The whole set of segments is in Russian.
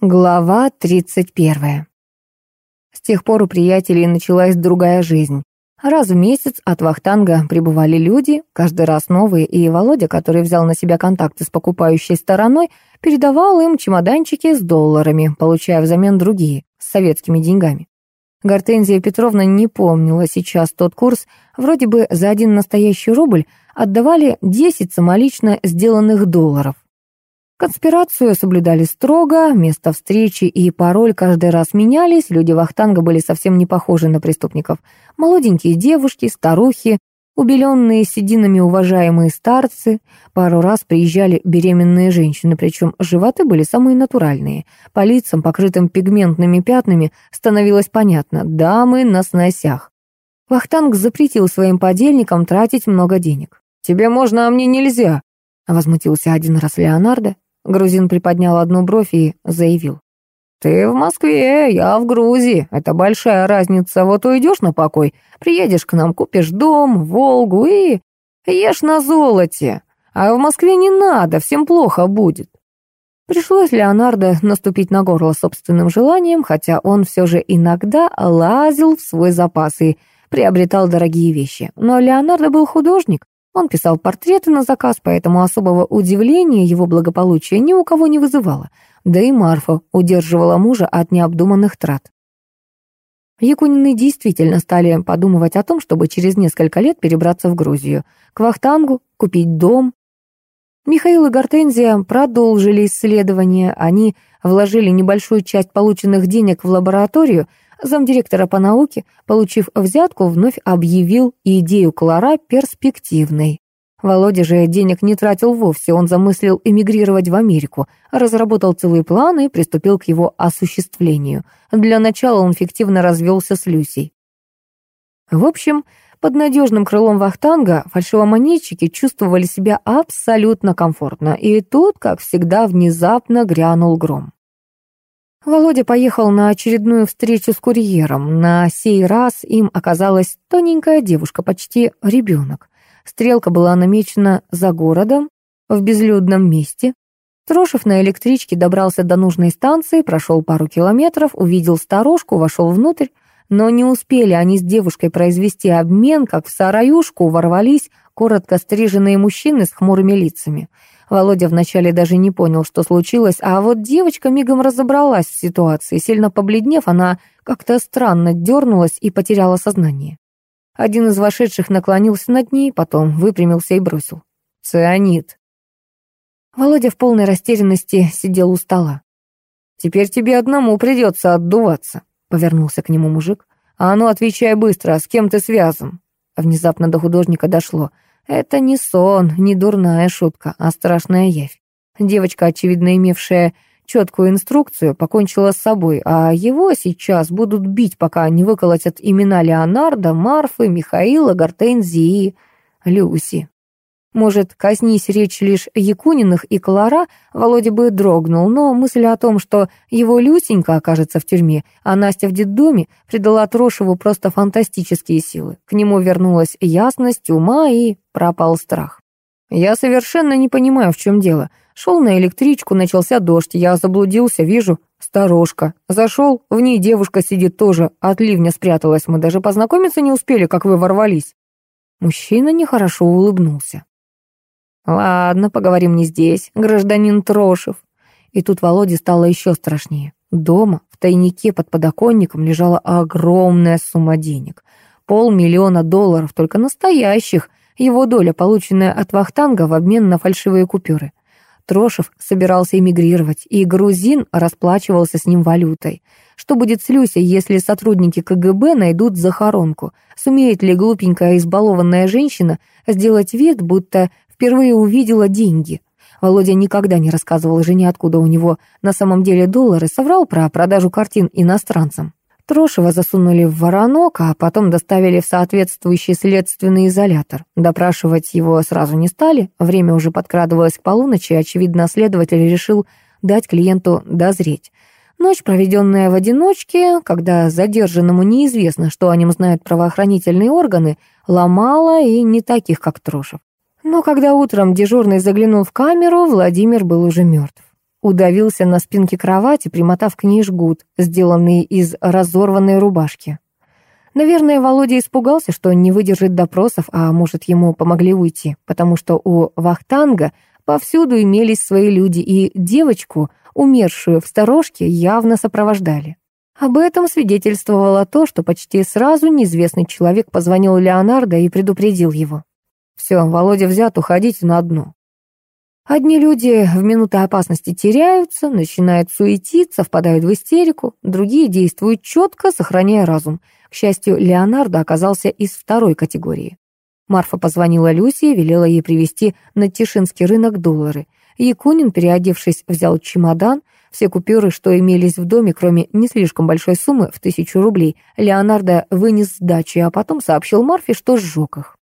Глава 31. С тех пор у приятелей началась другая жизнь. Раз в месяц от Вахтанга прибывали люди, каждый раз новые, и Володя, который взял на себя контакты с покупающей стороной, передавал им чемоданчики с долларами, получая взамен другие, с советскими деньгами. Гортензия Петровна не помнила сейчас тот курс, вроде бы за один настоящий рубль отдавали 10 самолично сделанных долларов. Конспирацию соблюдали строго, место встречи и пароль каждый раз менялись, люди Вахтанга были совсем не похожи на преступников. Молоденькие девушки, старухи, убеленные сединами уважаемые старцы. Пару раз приезжали беременные женщины, причем животы были самые натуральные. По лицам, покрытым пигментными пятнами, становилось понятно – дамы на сносях. Вахтанг запретил своим подельникам тратить много денег. «Тебе можно, а мне нельзя», — возмутился один раз Леонардо. Грузин приподнял одну бровь и заявил. «Ты в Москве, я в Грузии. Это большая разница. Вот уйдешь на покой, приедешь к нам, купишь дом, Волгу и ешь на золоте. А в Москве не надо, всем плохо будет». Пришлось Леонардо наступить на горло собственным желанием, хотя он все же иногда лазил в свой запас и приобретал дорогие вещи. Но Леонардо был художник, он писал портреты на заказ, поэтому особого удивления его благополучие ни у кого не вызывало. Да и Марфа удерживала мужа от необдуманных трат. Якунины действительно стали подумывать о том, чтобы через несколько лет перебраться в Грузию, к Вахтангу, купить дом. Михаил и Гортензия продолжили исследования, они вложили небольшую часть полученных денег в лабораторию, Замдиректора по науке, получив взятку, вновь объявил идею Клара перспективной. Володя же денег не тратил вовсе, он замыслил эмигрировать в Америку, разработал целый план и приступил к его осуществлению. Для начала он фиктивно развелся с Люсей. В общем, под надежным крылом Вахтанга фальшивомонетчики чувствовали себя абсолютно комфортно, и тут, как всегда, внезапно грянул гром. Володя поехал на очередную встречу с курьером. На сей раз им оказалась тоненькая девушка, почти ребенок. Стрелка была намечена за городом, в безлюдном месте. Трошев на электричке добрался до нужной станции, прошел пару километров, увидел сторожку, вошел внутрь, но не успели они с девушкой произвести обмен, как в сараюшку ворвались коротко стриженные мужчины с хмурыми лицами — Володя вначале даже не понял, что случилось, а вот девочка мигом разобралась в ситуации. Сильно побледнев, она как-то странно дернулась и потеряла сознание. Один из вошедших наклонился над ней, потом выпрямился и бросил. «Цианид». Володя в полной растерянности сидел у стола. «Теперь тебе одному придется отдуваться», — повернулся к нему мужик. «А ну, отвечай быстро, с кем ты связан?» Внезапно до художника дошло — это не сон, не дурная шутка, а страшная явь. Девочка, очевидно имевшая четкую инструкцию, покончила с собой, а его сейчас будут бить, пока не выколотят имена Леонардо, Марфы, Михаила, Гортензии Люси. Может, коснись речь лишь Якуниных и Клара, Володя бы дрогнул, но мысль о том, что его Люсенька окажется в тюрьме, а Настя в детдоме, придала Трошеву просто фантастические силы. К нему вернулась ясность ума и пропал страх. «Я совершенно не понимаю, в чем дело. Шел на электричку, начался дождь, я заблудился, вижу, сторожка. Зашел, в ней девушка сидит тоже, от ливня спряталась, мы даже познакомиться не успели, как вы ворвались». Мужчина нехорошо улыбнулся. «Ладно, поговорим не здесь, гражданин Трошев». И тут Володе стало еще страшнее. Дома, в тайнике под подоконником, лежала огромная сумма денег. Полмиллиона долларов, только настоящих. Его доля, полученная от Вахтанга в обмен на фальшивые купюры. Трошев собирался эмигрировать, и грузин расплачивался с ним валютой. Что будет с Люсей, если сотрудники КГБ найдут захоронку? Сумеет ли глупенькая избалованная женщина сделать вид, будто впервые увидела деньги. Володя никогда не рассказывал жене, откуда у него на самом деле доллары, соврал про продажу картин иностранцам. Трошева засунули в воронок, а потом доставили в соответствующий следственный изолятор. Допрашивать его сразу не стали, время уже подкрадывалось к полуночи, и, очевидно, следователь решил дать клиенту дозреть. Ночь, проведенная в одиночке, когда задержанному неизвестно, что о нем знают правоохранительные органы, ломала и не таких, как Трошев. Но когда утром дежурный заглянул в камеру, Владимир был уже мертв. удавился на спинке кровати, примотав к ней жгут, сделанный из разорванной рубашки. Наверное, Володя испугался, что он не выдержит допросов, а может, ему помогли уйти, потому что у Вахтанга повсюду имелись свои люди, и девочку, умершую в сторожке, явно сопровождали. Об этом свидетельствовало то, что почти сразу неизвестный человек позвонил Леонардо и предупредил его. «Все, Володя взят, уходите на дно». Одни люди в минуты опасности теряются, начинают суетиться, впадают в истерику, другие действуют четко, сохраняя разум. К счастью, Леонардо оказался из второй категории. Марфа позвонила Люсе и велела ей привезти на Тишинский рынок доллары. Якунин, переодевшись, взял чемодан — все купюры, что имелись в доме, кроме не слишком большой суммы в тысячу рублей, Леонардо вынес с дачи, а потом сообщил Марфе, что сжег их.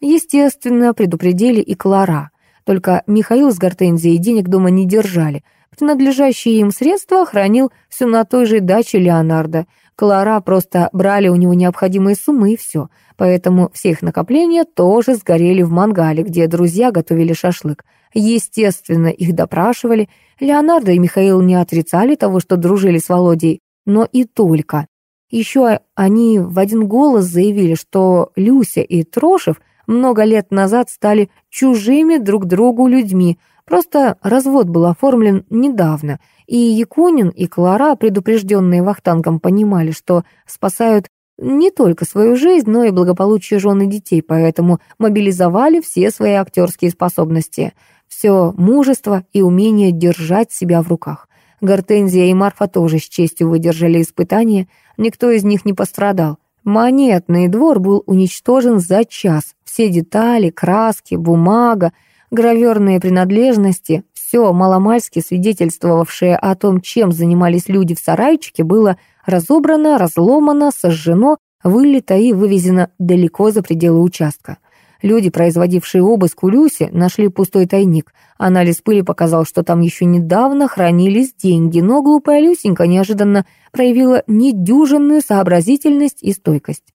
Естественно, предупредили и Клара. Только Михаил с Гортензией денег дома не держали. Принадлежащие им средства хранил все на той же даче Леонардо. Клара просто брали у него необходимые суммы и все. Поэтому все их накопления тоже сгорели в мангале, где друзья готовили шашлык. Естественно, их допрашивали. Леонардо и Михаил не отрицали того, что дружили с Володей, но и только. Еще они в один голос заявили, что Люся и Трошев много лет назад стали чужими друг другу людьми, просто развод был оформлен недавно, и Якунин и Клара, предупрежденные Вахтангом, понимали, что спасают не только свою жизнь, но и благополучие жены и детей, поэтому мобилизовали все свои актерские способности – все мужество и умение держать себя в руках. Гортензия и Марфа тоже с честью выдержали испытание, никто из них не пострадал. Монетный двор был уничтожен за час. Все детали, краски, бумага, граверные принадлежности, все маломальски свидетельствовавшее о том, чем занимались люди в сарайчике, было разобрано, разломано, сожжено, вылито и вывезено далеко за пределы участка. Люди, производившие обыск у Люси, нашли пустой тайник. Анализ пыли показал, что там еще недавно хранились деньги, но глупая Люсенька неожиданно проявила недюжинную сообразительность и стойкость.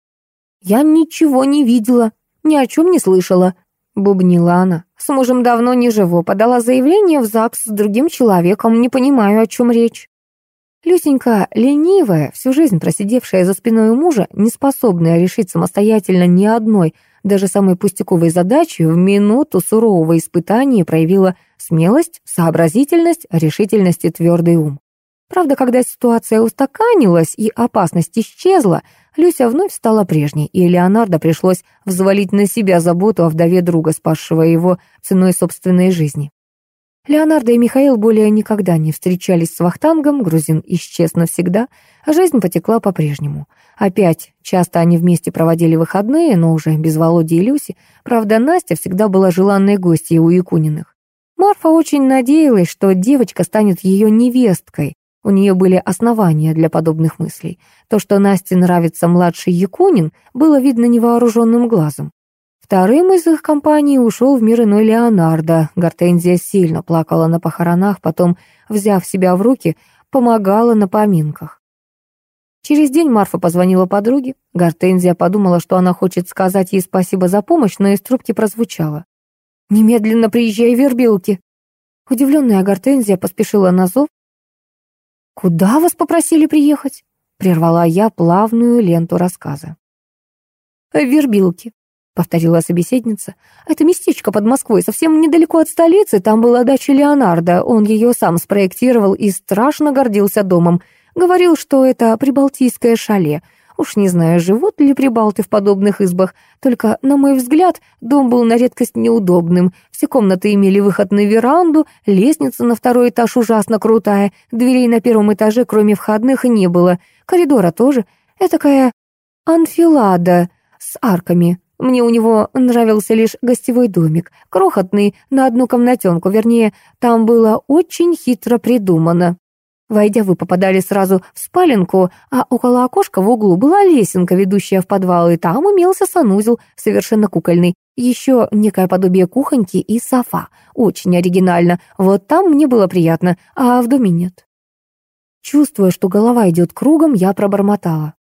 «Я ничего не видела, ни о чем не слышала», — бубнила она. «С мужем давно не живу, подала заявление в ЗАГС с другим человеком, не понимаю, о чем речь». Люсенька, ленивая, всю жизнь просидевшая за спиной у мужа, неспособная решить самостоятельно ни одной даже самой пустяковой задачи в минуту сурового испытания проявила смелость, сообразительность, решительность и твердый ум. Правда, когда ситуация устаканилась и опасность исчезла, Люся вновь стала прежней, и Леонардо пришлось взвалить на себя заботу о вдове друга, спасшего его ценой собственной жизни. Леонардо и Михаил более никогда не встречались с Вахтангом, грузин исчез навсегда, а жизнь потекла по-прежнему. Опять часто они вместе проводили выходные, но уже без Володи и Люси. Правда, Настя всегда была желанной гостьей у Якуниных. Марфа очень надеялась, что девочка станет ее невесткой. У нее были основания для подобных мыслей. То, что Насте нравится младший Якунин, было видно невооруженным глазом. Вторым из их компании ушел в мир иной Леонардо. Гортензия сильно плакала на похоронах, потом, взяв себя в руки, помогала на поминках. Через день Марфа позвонила подруге. Гортензия подумала, что она хочет сказать ей спасибо за помощь, но из трубки прозвучало. «Немедленно приезжай в Вербилки!» Удивленная Гортензия поспешила на зов. «Куда вас попросили приехать?» Прервала я плавную ленту рассказа. «В Вербилки», — повторила собеседница. «Это местечко под Москвой, совсем недалеко от столицы. Там была дача Леонардо. Он ее сам спроектировал и страшно гордился домом. Говорил, что это прибалтийское шале. Уж не знаю, живут ли прибалты в подобных избах, только, на мой взгляд, дом был на редкость неудобным. Все комнаты имели выход на веранду, лестница на второй этаж ужасно крутая, дверей на первом этаже, кроме входных, не было, коридора тоже. Этакая анфилада с арками. Мне у него нравился лишь гостевой домик, крохотный, на одну комнатенку, вернее, там было очень хитро придумано. Войдя, вы попадали сразу в спаленку, а около окошка в углу была лесенка, ведущая в подвал, и там имелся санузел, совершенно кукольный. Еще некое подобие кухоньки и софа. Очень оригинально. Вот там мне было приятно, а в доме нет. Чувствуя, что голова идет кругом, я пробормотала.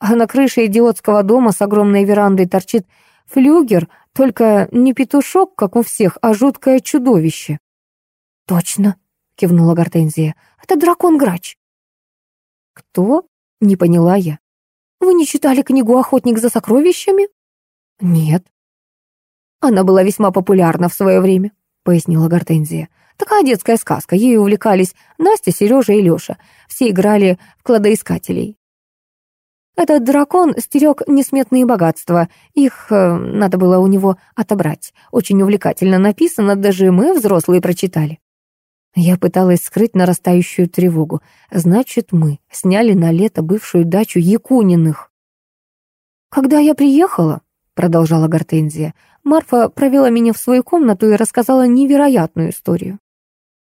А на крыше идиотского дома с огромной верандой торчит флюгер, только не петушок, как у всех, а жуткое чудовище. Точно, — кивнула Гортензия. «Это дракон-грач». «Кто?» — не поняла я. «Вы не читали книгу «Охотник за сокровищами»?» «Нет». «Она была весьма популярна в свое время», — пояснила Гортензия. «Такая детская сказка. Ею увлекались Настя, Сережа и Леша. Все играли в кладоискателей. Этот дракон стерег несметные богатства. Их э, надо было у него отобрать. Очень увлекательно написано, даже мы, взрослые, прочитали. Я пыталась скрыть нарастающую тревогу. Значит, мы сняли на лето бывшую дачу Якуниных. «Когда я приехала», — продолжала Гортензия, Марфа провела меня в свою комнату и рассказала невероятную историю.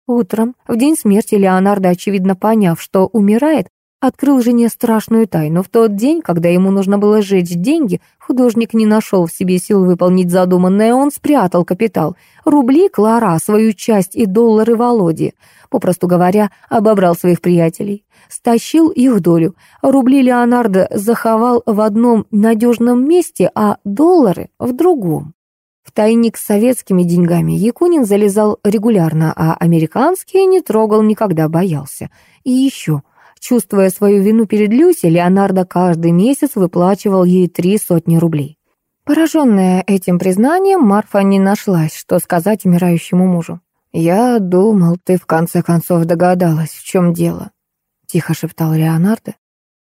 Утром, в день смерти Леонардо, очевидно поняв, что умирает, открыл жене страшную тайну. В тот день, когда ему нужно было сжечь деньги, художник не нашел в себе сил выполнить задуманное, он спрятал капитал. Рубли Клара, свою часть и доллары Володи. Попросту говоря, обобрал своих приятелей. Стащил их долю. Рубли Леонардо заховал в одном надежном месте, а доллары — в другом. В тайник с советскими деньгами Якунин залезал регулярно, а американские не трогал, никогда боялся. И еще — Чувствуя свою вину перед Люси, Леонардо каждый месяц выплачивал ей три сотни рублей. Пораженная этим признанием, Марфа не нашлась, что сказать умирающему мужу. «Я думал, ты в конце концов догадалась, в чем дело», — тихо шептал Леонардо.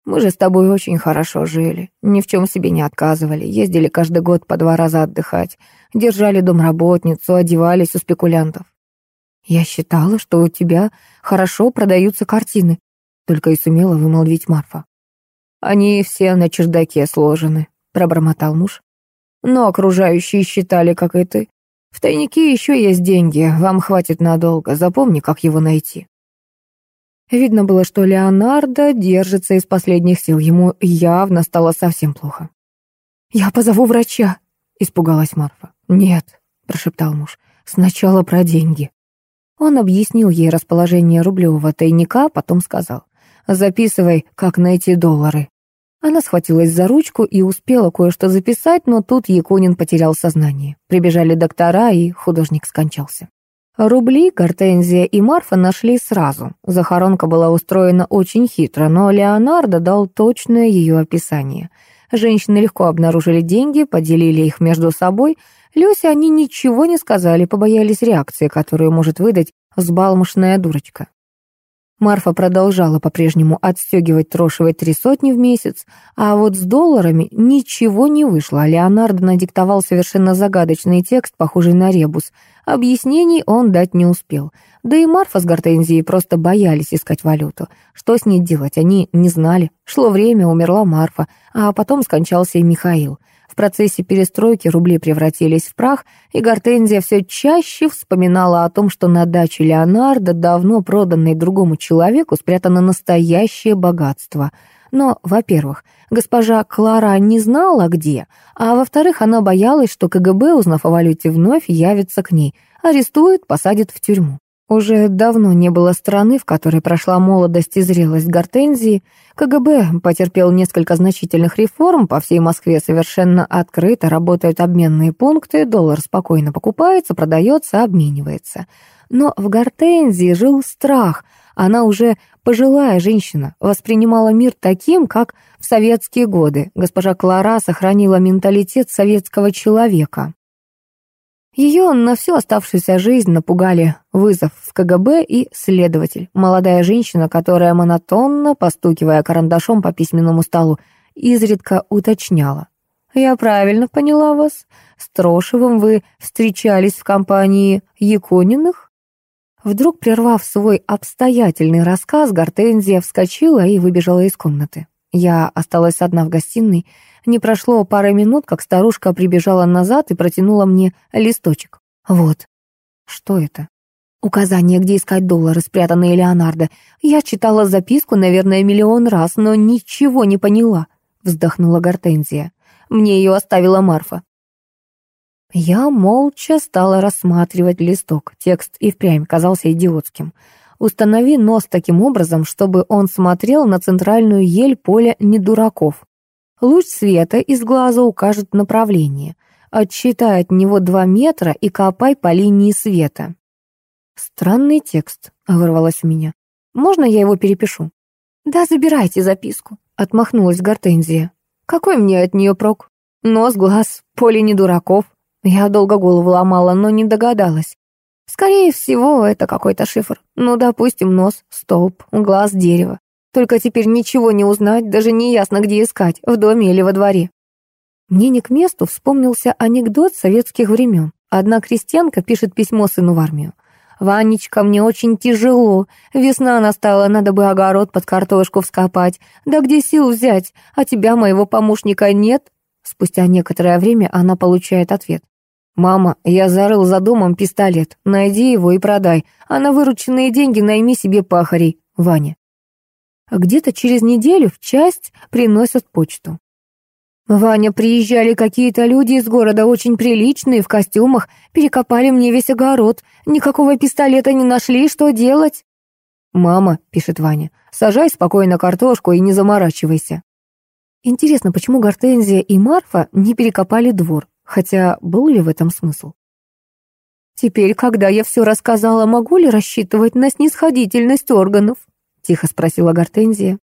«Мы же с тобой очень хорошо жили, ни в чем себе не отказывали, ездили каждый год по два раза отдыхать, держали домработницу, одевались у спекулянтов. Я считала, что у тебя хорошо продаются картины, только и сумела вымолвить Марфа. «Они все на чердаке сложены», — пробормотал муж. «Но окружающие считали, как и ты. В тайнике еще есть деньги, вам хватит надолго, запомни, как его найти». Видно было, что Леонардо держится из последних сил, ему явно стало совсем плохо. «Я позову врача», — испугалась Марфа. «Нет», — прошептал муж, — «сначала про деньги». Он объяснил ей расположение рублевого тайника, потом сказал. Записывай, как найти доллары». Она схватилась за ручку и успела кое-что записать, но тут Якунин потерял сознание. Прибежали доктора, и художник скончался. Рубли Гортензия и Марфа нашли сразу. Захоронка была устроена очень хитро, но Леонардо дал точное ее описание. Женщины легко обнаружили деньги, поделили их между собой. Люсе они ничего не сказали, побоялись реакции, которую может выдать взбалмошная дурочка. Марфа продолжала по-прежнему отстегивать трошевой три сотни в месяц, а вот с долларами ничего не вышло. Леонардо надиктовал совершенно загадочный текст, похожий на ребус. Объяснений он дать не успел. Да и Марфа с Гортензией просто боялись искать валюту. Что с ней делать, они не знали. Шло время, умерла Марфа, а потом скончался и Михаил. В процессе перестройки рубли превратились в прах, и Гортензия все чаще вспоминала о том, что на даче Леонардо, давно проданной другому человеку, спрятано настоящее богатство. Но, во-первых, госпожа Клара не знала, где, а во-вторых, она боялась, что КГБ, узнав о валюте, вновь явится к ней, арестует, посадит в тюрьму. Уже давно не было страны, в которой прошла молодость и зрелость Гортензии. КГБ потерпел несколько значительных реформ, по всей Москве совершенно открыто работают обменные пункты, доллар спокойно покупается, продается, обменивается. Но в Гортензии жил страх. Она уже пожилая женщина, воспринимала мир таким, как в советские годы. Госпожа Клара сохранила менталитет советского человека. Ее на всю оставшуюся жизнь напугали вызов в КГБ и следователь, молодая женщина, которая монотонно, постукивая карандашом по письменному столу, изредка уточняла. «Я правильно поняла вас? С Трошевым вы встречались в компании Якуниных?» Вдруг, прервав свой обстоятельный рассказ, Гортензия вскочила и выбежала из комнаты. Я осталась одна в гостиной, не прошло пары минут, как старушка прибежала назад и протянула мне листочек. Вот. Что это? Указание, где искать доллары, спрятанные Леонардо. Я читала записку, наверное, миллион раз, но ничего не поняла, вздохнула Гортензия. Мне ее оставила Марфа. Я молча стала рассматривать листок. Текст и впрямь казался идиотским. Установи нос таким образом, чтобы он смотрел на центральную ель поля недураков. Луч света из глаза укажет направление. Отсчитай от него два метра и копай по линии света. Странный текст, вырвалось у меня. Можно я его перепишу? Да, забирайте записку, отмахнулась Гортензия. Какой мне от нее прок? Нос, глаз, поле не дураков. Я долго голову ломала, но не догадалась. Скорее всего, это какой-то шифр. Ну, допустим, нос, столб, глаз, дерево. Только теперь ничего не узнать, даже не ясно, где искать, в доме или во дворе. Мне не к месту вспомнился анекдот советских времен. Одна крестьянка пишет письмо сыну в армию. «Ванечка, мне очень тяжело. Весна настала, надо бы огород под картошку вскопать. Да где сил взять? А тебя, моего помощника, нет?» Спустя некоторое время она получает ответ. «Мама, я зарыл за домом пистолет. Найди его и продай, а на вырученные деньги найми себе пахарей, Ваня». Где-то через неделю в часть приносят почту. «Ваня, приезжали какие-то люди из города, очень приличные, в костюмах, перекопали мне весь огород, никакого пистолета не нашли, что делать?» «Мама», — пишет Ваня, — «сажай спокойно картошку и не заморачивайся». Интересно, почему Гортензия и Марфа не перекопали двор? Хотя был ли в этом смысл? «Теперь, когда я все рассказала, могу ли рассчитывать на снисходительность органов?» — тихо спросила Гортензия.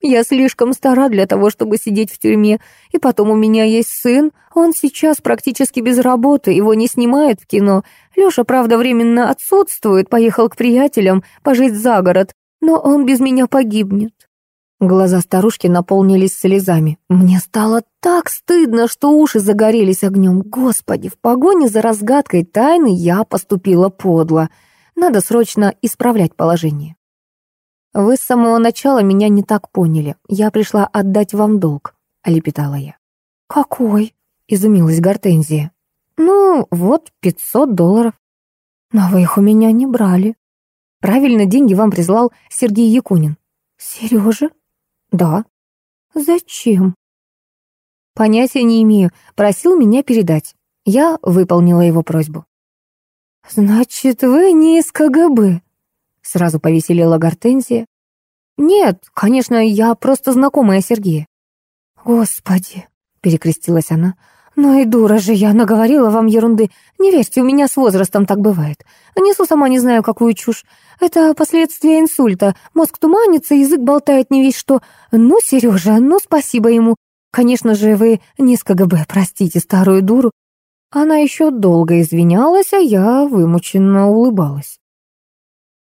«Я слишком стара для того, чтобы сидеть в тюрьме, и потом у меня есть сын, он сейчас практически без работы, его не снимают в кино. Лёша, правда, временно отсутствует, поехал к приятелям пожить за город, но он без меня погибнет. Глаза старушки наполнились слезами. Мне стало так стыдно, что уши загорелись огнем. Господи, в погоне за разгадкой тайны я поступила подло. Надо срочно исправлять положение. Вы с самого начала меня не так поняли. Я пришла отдать вам долг, олепетала я. Какой? Изумилась Гортензия. Ну, вот пятьсот долларов. Но вы их у меня не брали. Правильно, деньги вам прислал Сергей Якунин. Сережа? «Да». «Зачем?» «Понятия не имею. Просил меня передать. Я выполнила его просьбу». «Значит, вы не из КГБ?» Сразу повеселела Гортензия. «Нет, конечно, я просто знакомая Сергея». «Господи!» — перекрестилась она. «Ну и дура же я, наговорила вам ерунды. Не верьте, у меня с возрастом так бывает. Несу сама не знаю, какую чушь. Это последствия инсульта. Мозг туманится, язык болтает не весь что. Ну, Сережа, ну спасибо ему. Конечно же, вы не с КГБ, простите старую дуру». Она еще долго извинялась, а я вымученно улыбалась.